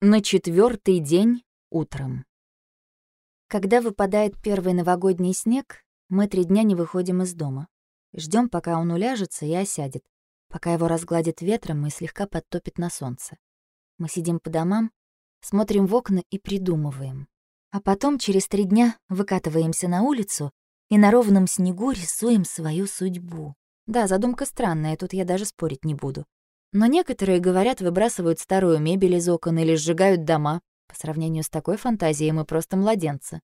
На четвертый день утром. Когда выпадает первый новогодний снег, мы три дня не выходим из дома. Ждем, пока он уляжется и осядет, пока его разгладит ветром и слегка подтопит на солнце. Мы сидим по домам, смотрим в окна и придумываем. А потом через три дня выкатываемся на улицу и на ровном снегу рисуем свою судьбу. Да, задумка странная, тут я даже спорить не буду. Но некоторые, говорят, выбрасывают старую мебель из окон или сжигают дома. По сравнению с такой фантазией мы просто младенцы.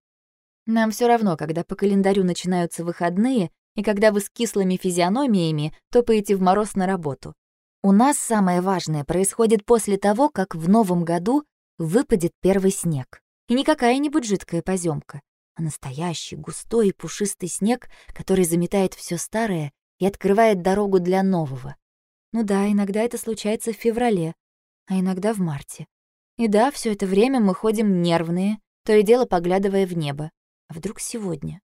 Нам все равно, когда по календарю начинаются выходные, и когда вы с кислыми физиономиями топаете в мороз на работу. У нас самое важное происходит после того, как в новом году выпадет первый снег. И не какая-нибудь жидкая поземка, а настоящий густой и пушистый снег, который заметает все старое и открывает дорогу для нового. Ну да, иногда это случается в феврале, а иногда в марте. И да, все это время мы ходим нервные, то и дело поглядывая в небо. А вдруг сегодня?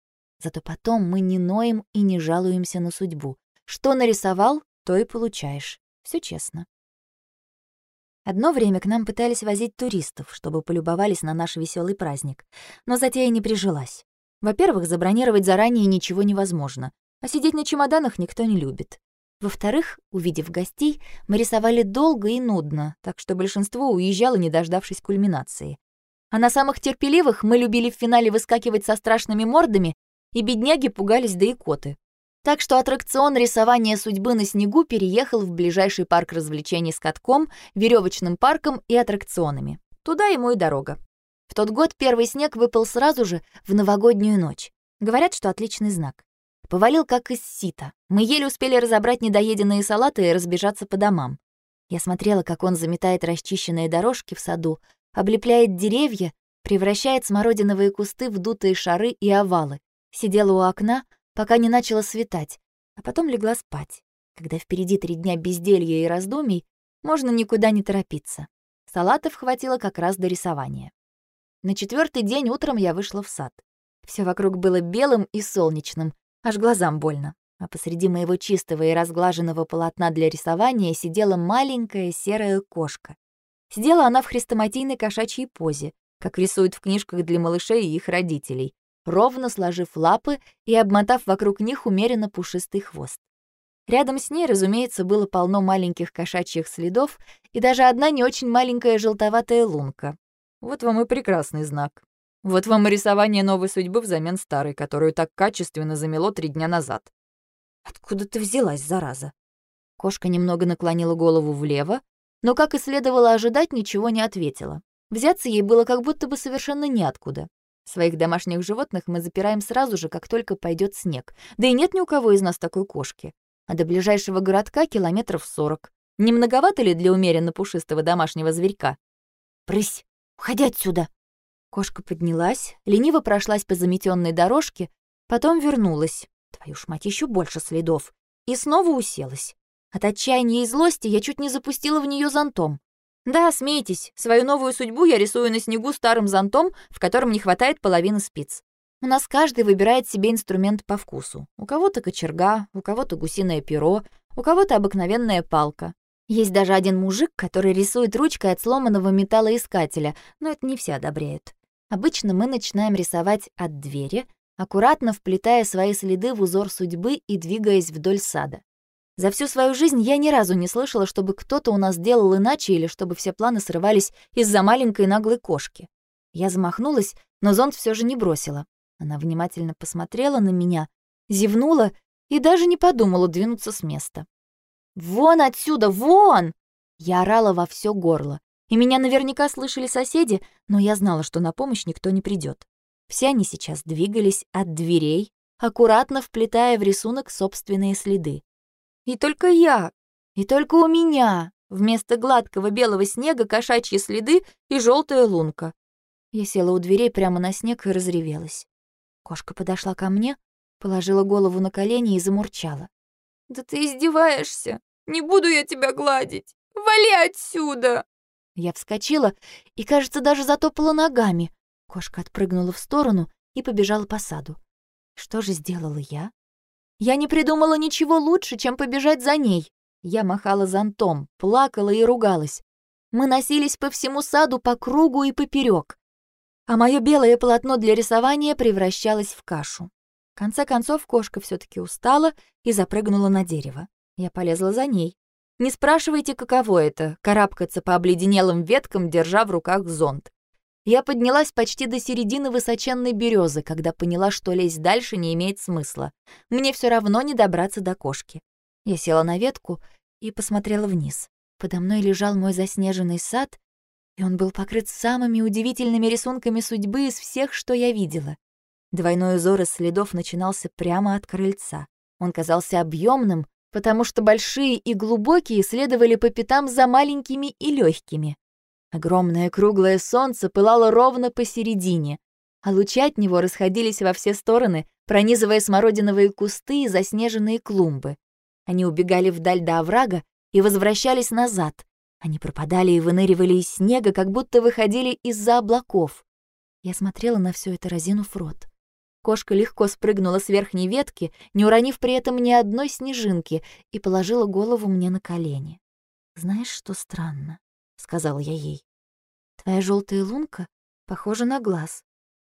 Зато потом мы не ноем и не жалуемся на судьбу. Что нарисовал, то и получаешь. Все честно. Одно время к нам пытались возить туристов, чтобы полюбовались на наш веселый праздник. Но затея не прижилась. Во-первых, забронировать заранее ничего невозможно, а сидеть на чемоданах никто не любит. Во-вторых, увидев гостей, мы рисовали долго и нудно, так что большинство уезжало, не дождавшись кульминации. А на самых терпеливых мы любили в финале выскакивать со страшными мордами, и бедняги пугались да икоты. Так что аттракцион рисования судьбы на снегу переехал в ближайший парк развлечений с катком, веревочным парком и аттракционами. Туда ему и дорога. В тот год первый снег выпал сразу же в новогоднюю ночь. Говорят, что отличный знак. Повалил как из сита. Мы еле успели разобрать недоеденные салаты и разбежаться по домам. Я смотрела, как он заметает расчищенные дорожки в саду, облепляет деревья, превращает смородиновые кусты в дутые шары и овалы. Сидела у окна, пока не начало светать, а потом легла спать. Когда впереди три дня безделья и раздумий, можно никуда не торопиться. Салатов хватило как раз до рисования. На четвертый день утром я вышла в сад. Все вокруг было белым и солнечным, Аж глазам больно. А посреди моего чистого и разглаженного полотна для рисования сидела маленькая серая кошка. Сидела она в хрестоматийной кошачьей позе, как рисуют в книжках для малышей и их родителей, ровно сложив лапы и обмотав вокруг них умеренно пушистый хвост. Рядом с ней, разумеется, было полно маленьких кошачьих следов и даже одна не очень маленькая желтоватая лунка. Вот вам и прекрасный знак. Вот вам и рисование новой судьбы взамен старой, которую так качественно замело три дня назад. Откуда ты взялась, зараза? Кошка немного наклонила голову влево, но, как и следовало ожидать, ничего не ответила. Взяться ей было как будто бы совершенно неоткуда. Своих домашних животных мы запираем сразу же, как только пойдет снег. Да и нет ни у кого из нас такой кошки. А до ближайшего городка километров сорок. Не многовато ли для умеренно пушистого домашнего зверька? «Прысь! Уходи отсюда!» Кошка поднялась, лениво прошлась по заметенной дорожке, потом вернулась. Твою ж мать, еще больше следов. И снова уселась. От отчаяния и злости я чуть не запустила в нее зонтом. Да, смейтесь, свою новую судьбу я рисую на снегу старым зонтом, в котором не хватает половины спиц. У нас каждый выбирает себе инструмент по вкусу. У кого-то кочерга, у кого-то гусиное перо, у кого-то обыкновенная палка. Есть даже один мужик, который рисует ручкой от сломанного металлоискателя, но это не все одобряют. Обычно мы начинаем рисовать от двери, аккуратно вплетая свои следы в узор судьбы и двигаясь вдоль сада. За всю свою жизнь я ни разу не слышала, чтобы кто-то у нас делал иначе или чтобы все планы срывались из-за маленькой наглой кошки. Я замахнулась, но зонт все же не бросила. Она внимательно посмотрела на меня, зевнула и даже не подумала двинуться с места. «Вон отсюда, вон!» Я орала во все горло. И меня наверняка слышали соседи, но я знала, что на помощь никто не придет. Все они сейчас двигались от дверей, аккуратно вплетая в рисунок собственные следы. И только я, и только у меня вместо гладкого белого снега кошачьи следы и желтая лунка. Я села у дверей прямо на снег и разревелась. Кошка подошла ко мне, положила голову на колени и замурчала. «Да ты издеваешься! Не буду я тебя гладить! Вали отсюда!» Я вскочила и, кажется, даже затопала ногами. Кошка отпрыгнула в сторону и побежала по саду. Что же сделала я? Я не придумала ничего лучше, чем побежать за ней. Я махала зонтом, плакала и ругалась. Мы носились по всему саду по кругу и поперек, а мое белое полотно для рисования превращалось в кашу. В конце концов, кошка все таки устала и запрыгнула на дерево. Я полезла за ней. Не спрашивайте, каково это — карабкаться по обледенелым веткам, держа в руках зонт. Я поднялась почти до середины высоченной березы, когда поняла, что лезть дальше не имеет смысла. Мне все равно не добраться до кошки. Я села на ветку и посмотрела вниз. Подо мной лежал мой заснеженный сад, и он был покрыт самыми удивительными рисунками судьбы из всех, что я видела. Двойной узор из следов начинался прямо от крыльца. Он казался объемным, потому что большие и глубокие следовали по пятам за маленькими и легкими. Огромное круглое солнце пылало ровно посередине, а лучи от него расходились во все стороны, пронизывая смородиновые кусты и заснеженные клумбы. Они убегали вдаль до оврага и возвращались назад. Они пропадали и выныривали из снега, как будто выходили из-за облаков. Я смотрела на все это, разинув рот. Кошка легко спрыгнула с верхней ветки, не уронив при этом ни одной снежинки, и положила голову мне на колени. «Знаешь, что странно?» — сказала я ей. «Твоя желтая лунка похожа на глаз.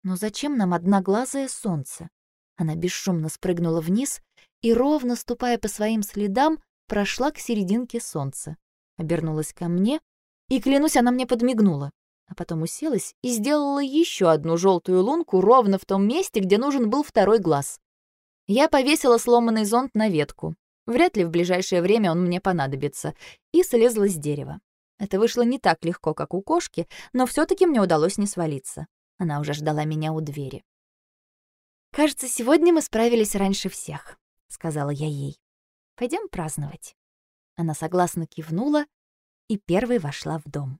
Но зачем нам одноглазое солнце?» Она бесшумно спрыгнула вниз и, ровно ступая по своим следам, прошла к серединке солнца. Обернулась ко мне, и, клянусь, она мне подмигнула а потом уселась и сделала еще одну желтую лунку ровно в том месте, где нужен был второй глаз. Я повесила сломанный зонт на ветку. Вряд ли в ближайшее время он мне понадобится, и слезла с дерева. Это вышло не так легко, как у кошки, но все таки мне удалось не свалиться. Она уже ждала меня у двери. «Кажется, сегодня мы справились раньше всех», — сказала я ей. Пойдем праздновать». Она согласно кивнула и первой вошла в дом.